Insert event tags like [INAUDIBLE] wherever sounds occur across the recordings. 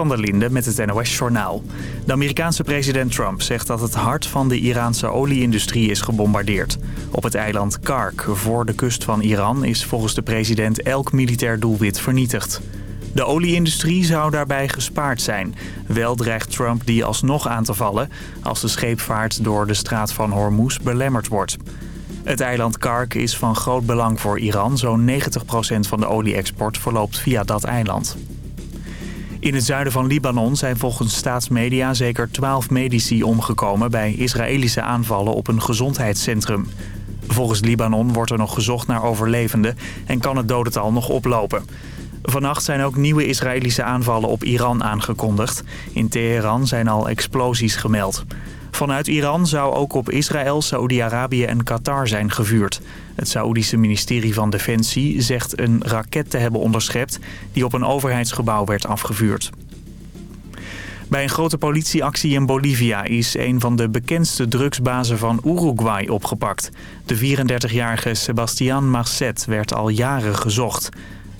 van der Linde met het NOS-journaal. De Amerikaanse president Trump zegt dat het hart van de Iraanse olieindustrie is gebombardeerd. Op het eiland Kark, voor de kust van Iran, is volgens de president elk militair doelwit vernietigd. De olieindustrie zou daarbij gespaard zijn. Wel dreigt Trump die alsnog aan te vallen... als de scheepvaart door de straat van Hormuz belemmerd wordt. Het eiland Kark is van groot belang voor Iran. Zo'n 90% van de olie-export verloopt via dat eiland. In het zuiden van Libanon zijn volgens staatsmedia zeker 12 medici omgekomen... bij Israëlische aanvallen op een gezondheidscentrum. Volgens Libanon wordt er nog gezocht naar overlevenden... en kan het dodental nog oplopen. Vannacht zijn ook nieuwe Israëlische aanvallen op Iran aangekondigd. In Teheran zijn al explosies gemeld. Vanuit Iran zou ook op Israël, Saoedi-Arabië en Qatar zijn gevuurd. Het Saoedische ministerie van Defensie zegt een raket te hebben onderschept... die op een overheidsgebouw werd afgevuurd. Bij een grote politieactie in Bolivia is een van de bekendste drugsbazen van Uruguay opgepakt. De 34-jarige Sebastián Marcet werd al jaren gezocht.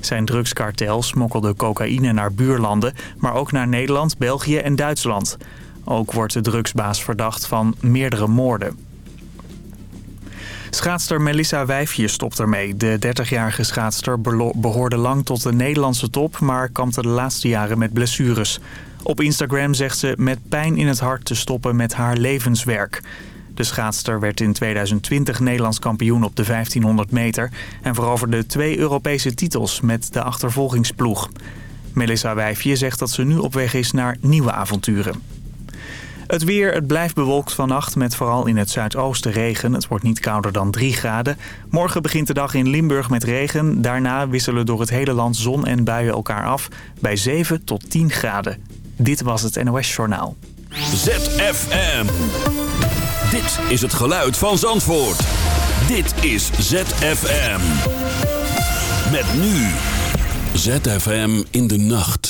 Zijn drugskartel smokkelde cocaïne naar buurlanden, maar ook naar Nederland, België en Duitsland. Ook wordt de drugsbaas verdacht van meerdere moorden. Schaatster Melissa Wijfje stopt ermee. De 30-jarige schaatster behoorde lang tot de Nederlandse top... maar kampte de laatste jaren met blessures. Op Instagram zegt ze met pijn in het hart te stoppen met haar levenswerk. De schaatster werd in 2020 Nederlands kampioen op de 1500 meter... en veroverde twee Europese titels met de achtervolgingsploeg. Melissa Wijfje zegt dat ze nu op weg is naar nieuwe avonturen. Het weer, het blijft bewolkt vannacht met vooral in het zuidoosten regen. Het wordt niet kouder dan 3 graden. Morgen begint de dag in Limburg met regen. Daarna wisselen door het hele land zon en buien elkaar af bij 7 tot 10 graden. Dit was het NOS Journaal. ZFM. Dit is het geluid van Zandvoort. Dit is ZFM. Met nu. ZFM in de nacht.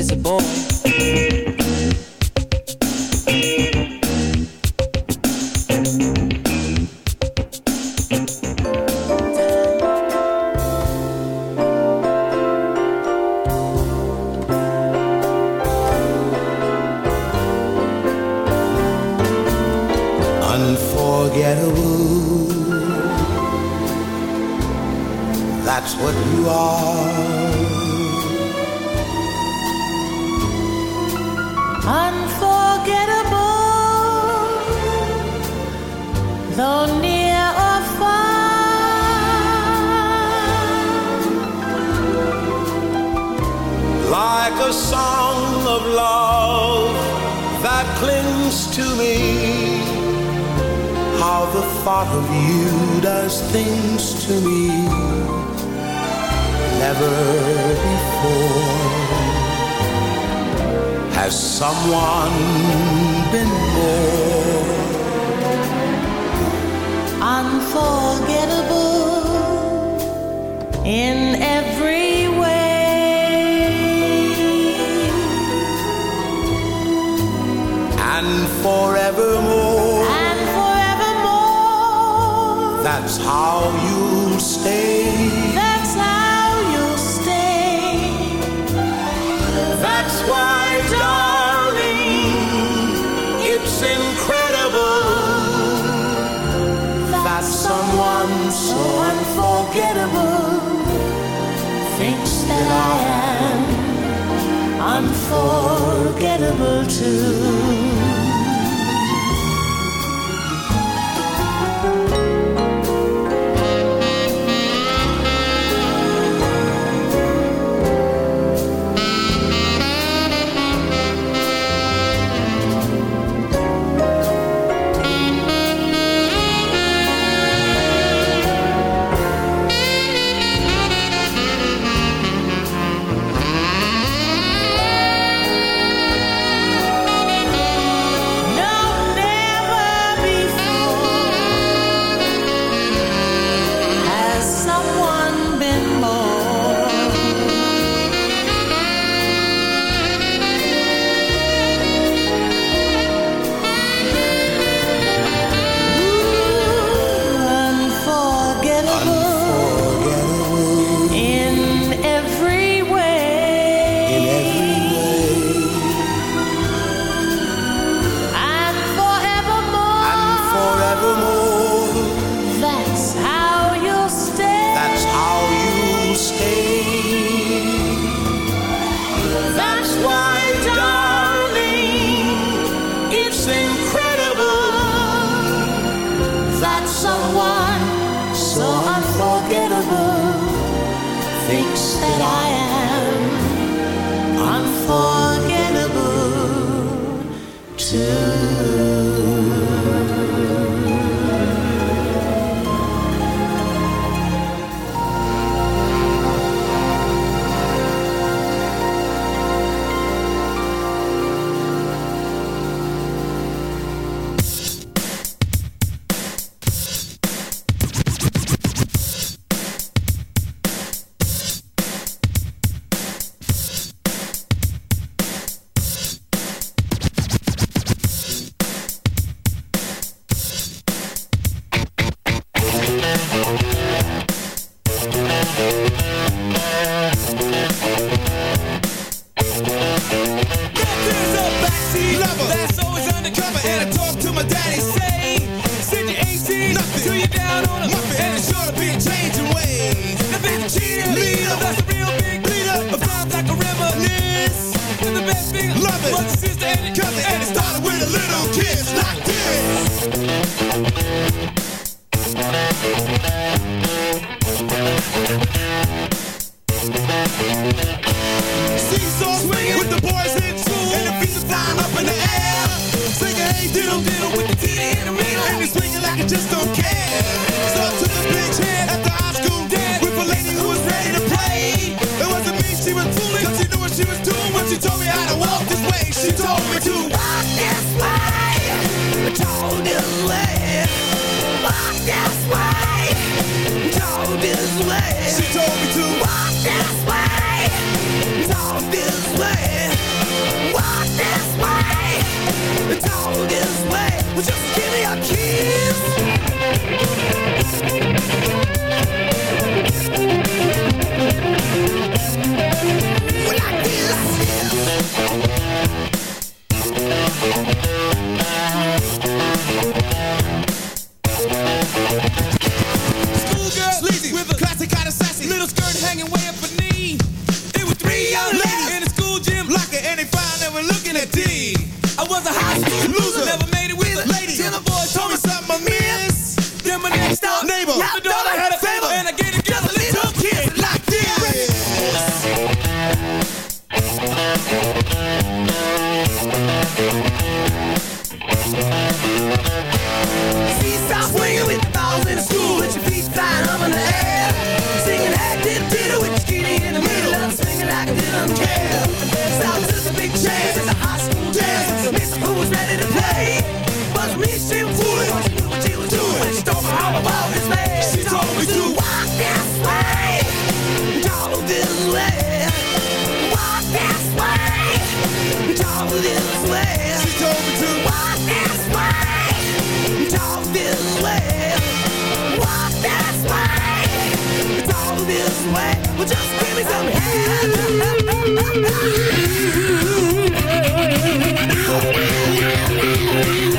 is a boy. table. Yep, the daughter had a table. table. And again, way. Well, just give me some help. [LAUGHS]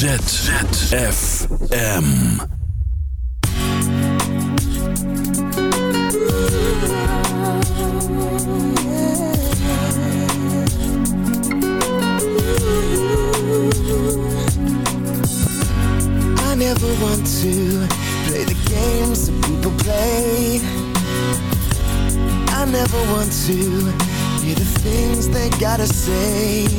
ZFM. I never want to play the games that people play. I never want to hear the things they gotta say.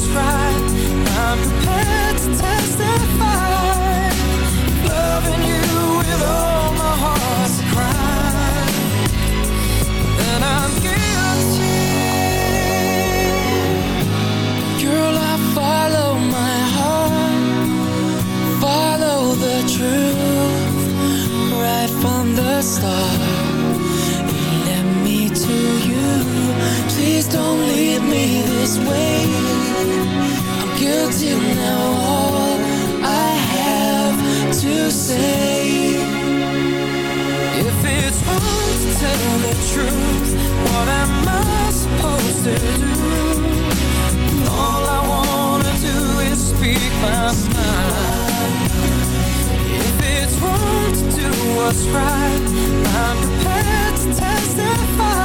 Do right, I'm prepared to testify. Loving you with all my heart's a crime. Then I'm guilty. Girl, I follow my heart, follow the truth, right from the start. It led me to you. Please don't leave me this way. Now. All I have to say. If it's wrong to tell the truth, what am I supposed to do? All I wanna do is speak my mind. If it's wrong to do what's right, I'm prepared to testify.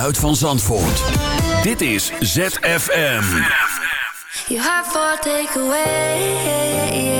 geluid van Zandvoort. Dit is ZFM. You have four takeaways.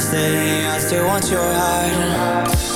Stay. I still want your heart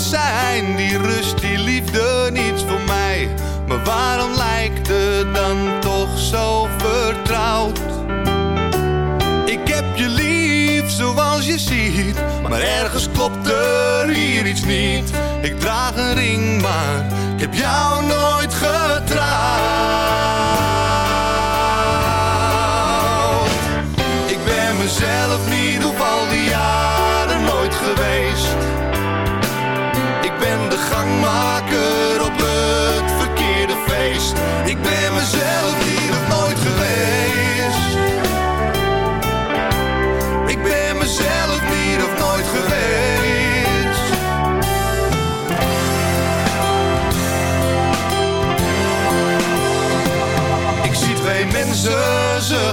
zijn, die rust, die liefde, niets voor mij. Maar waarom lijkt het dan toch zo vertrouwd? Ik heb je lief zoals je ziet, maar ergens klopt er hier iets niet. Ik draag een ring, maar ik heb jou nooit getrouwd.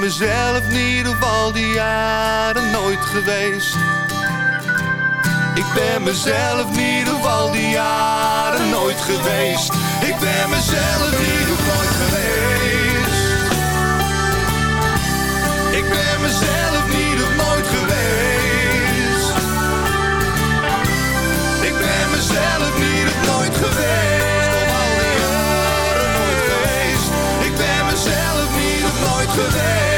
Ben mezelf niet op al die jaren nooit geweest. Ik ben mezelf niet op al die jaren nooit geweest. Ik ben mezelf niet op nooit geweest. Ik ben mezelf niet op nooit geweest. Ik ben mezelf op nooit geweest. today.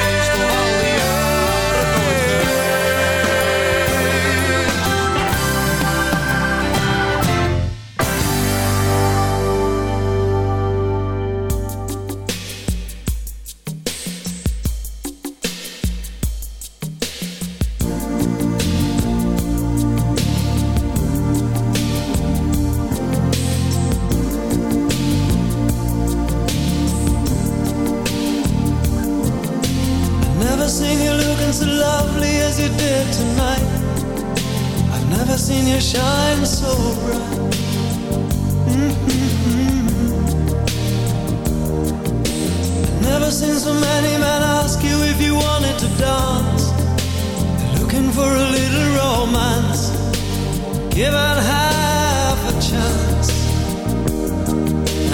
Given half a chance.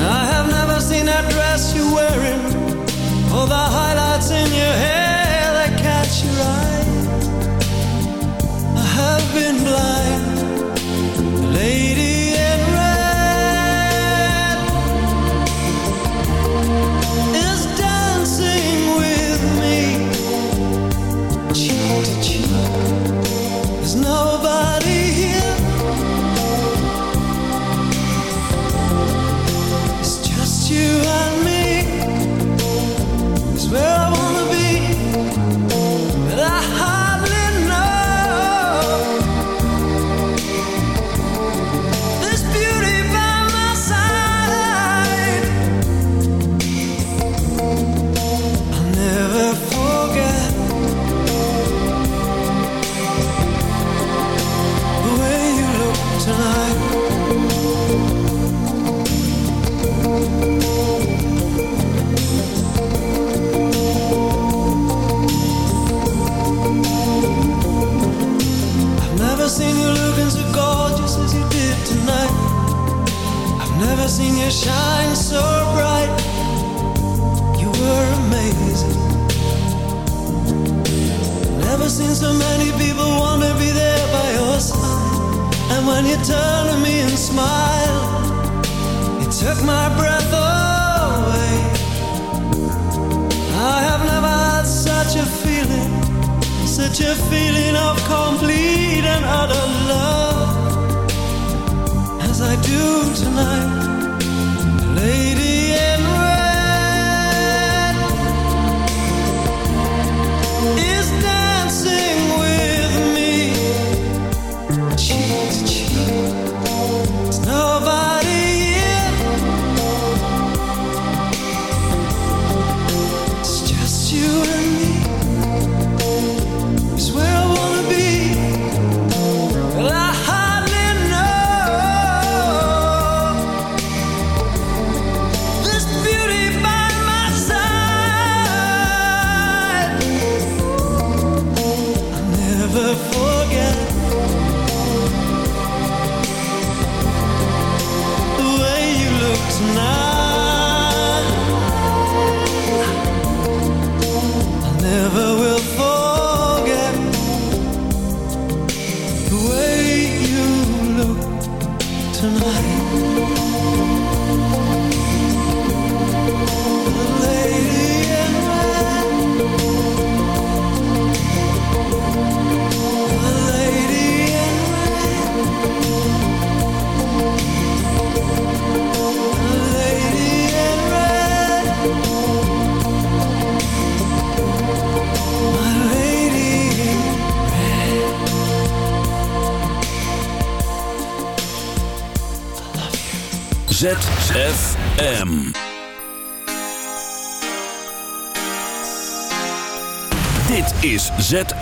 I have never seen that dress you're wearing. All the highlights in your hair that catch your eye. I have been blind, lady a feeling of complete and utter love as I do tonight. Lay